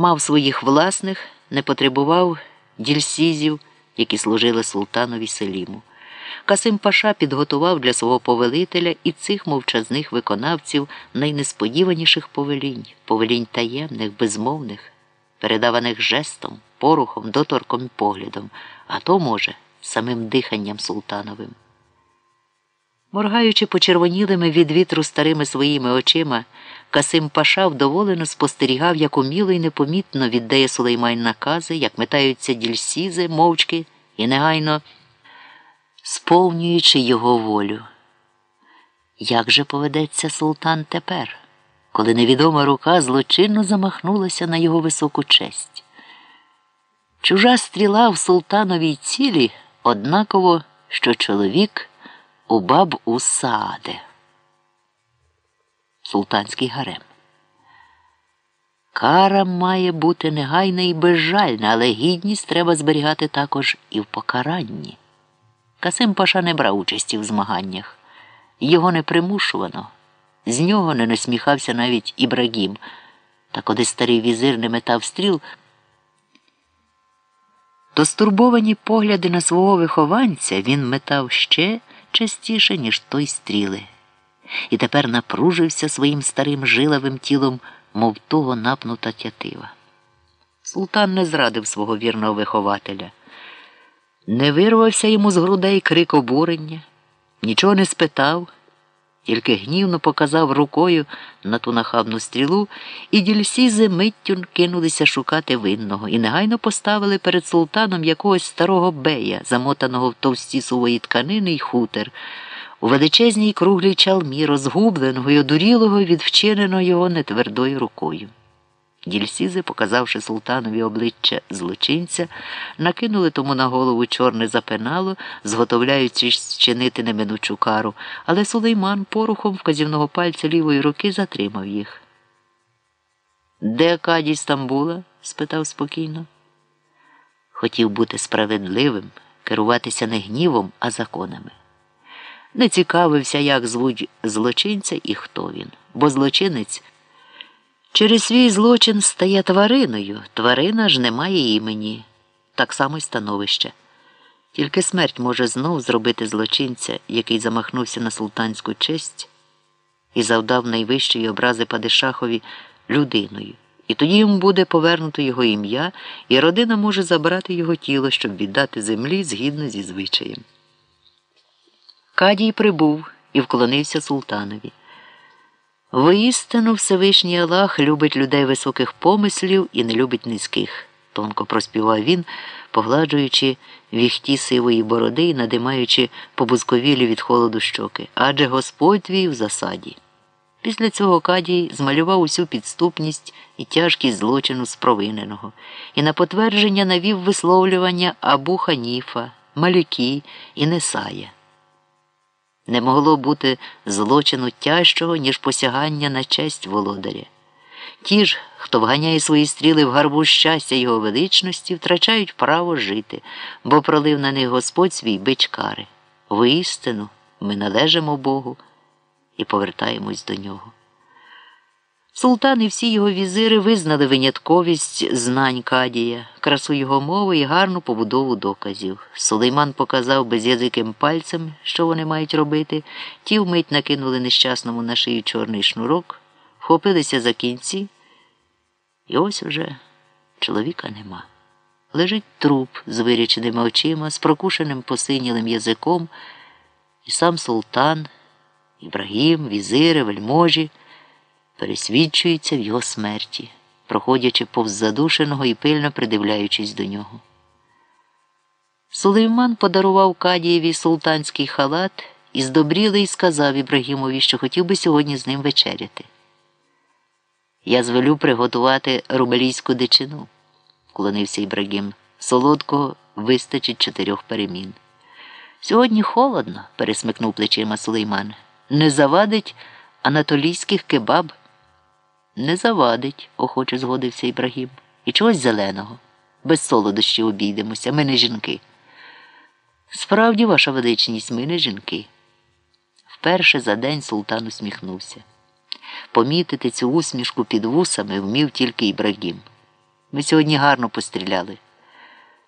мав своїх власних, не потребував дільсізів, які служили султанові Селіму. Касим Паша підготував для свого повелителя і цих мовчазних виконавців найнесподіваніших повелінь, повелінь таємних, безмовних, передаваних жестом, порухом, доторком і поглядом, а то, може, самим диханням султановим. Моргаючи почервонілими від вітру старими своїми очима, Касим Паша вдоволено спостерігав, як уміло і непомітно віддає Сулейман накази, як метаються дільсізи, мовчки і негайно сповнюючи його волю. Як же поведеться султан тепер, коли невідома рука злочинно замахнулася на його високу честь? Чужа стріла в султановій цілі однаково, що чоловік у баб у. Султанський гарем. Кара має бути негайна і безжальна, але гідність треба зберігати також і в покаранні. Касим Паша не брав участі в змаганнях. Його не примушувано. З нього не насміхався навіть Ібрагім. Та коли старий візир не метав стріл, то стурбовані погляди на свого вихованця він метав ще частіше, ніж той стріли, і тепер напружився своїм старим жилавим тілом, мов того напнута тятива. Султан не зрадив свого вірного вихователя. Не вирвався йому з грудей крик обурення, нічого не спитав, тільки гнівно показав рукою на ту нахабну стрілу, і дільсізи миттю кинулися шукати винного і негайно поставили перед султаном якогось старого бея, замотаного в товсті сувої тканини й хутер, у величезній круглій чалмі, розгубленого й одурілого від вчиненого його нетвердою рукою. Дільсізи, показавши султанові обличчя злочинця, накинули тому на голову чорне запенало, зготовляючись чинити неминучу кару, але сулейман порухом вказівного пальця лівої руки затримав їх. Де Кадій Стамбула? спитав спокійно. Хотів бути справедливим, керуватися не гнівом, а законами. Не цікавився, як звуть злочинця і хто він, бо злочинець. Через свій злочин стає твариною, тварина ж не має імені, так само й становище. Тільки смерть може знов зробити злочинця, який замахнувся на султанську честь і завдав найвищої образи Падишахові людиною. І тоді йому буде повернуто його ім'я, і родина може забрати його тіло, щоб віддати землі згідно зі звичаєм. Кадій прибув і вклонився султанові. Воістину Всевишній Аллах любить людей високих помислів і не любить низьких, тонко проспівав він, погладжуючи віхті сивої бороди і надимаючи побузковілі від холоду щоки. Адже Господь твій в засаді. Після цього Кадій змалював усю підступність і тяжкість злочину спровиненого, і на потвердження навів висловлювання Абу Ханіфа, Малюкі і Несая. Не могло бути злочину тяжчого, ніж посягання на честь володаря. Ті ж, хто вганяє свої стріли в гарбу щастя його величності, втрачають право жити, бо пролив на них Господь свій бичкари. Воістину ми належимо Богу і повертаємось до нього. Султан і всі його візири визнали винятковість знань Кадія, красу його мови і гарну побудову доказів. Сулейман показав без'язиким пальцем, що вони мають робити, ті вмить накинули нещасному на шию чорний шнурок, вхопилися за кінці, і ось уже чоловіка нема. Лежить труп з виряченими очима, з прокушеним посинілим язиком, і сам султан, Ібрагім, візири, вельможі пересвідчується в його смерті, проходячи повз задушеного і пильно придивляючись до нього. Сулейман подарував Кадієві султанський халат і здобрілий сказав Ібрагімові, що хотів би сьогодні з ним вечеряти. Я звелю приготувати рубелійську дичину, вклонився Ібрагім. Солодкого вистачить чотирьох перемін. Сьогодні холодно, пересмикнув плечима Сулейман. Не завадить анатолійських кебаб. Не завадить, охоче згодився Ібрагім. І чогось зеленого. Без солодощі обійдемося, ми не жінки. Справді, ваша величність, ми не жінки. Вперше за день султан усміхнувся. Помітити цю усмішку під вусами вмів тільки Ібрагім. Ми сьогодні гарно постріляли.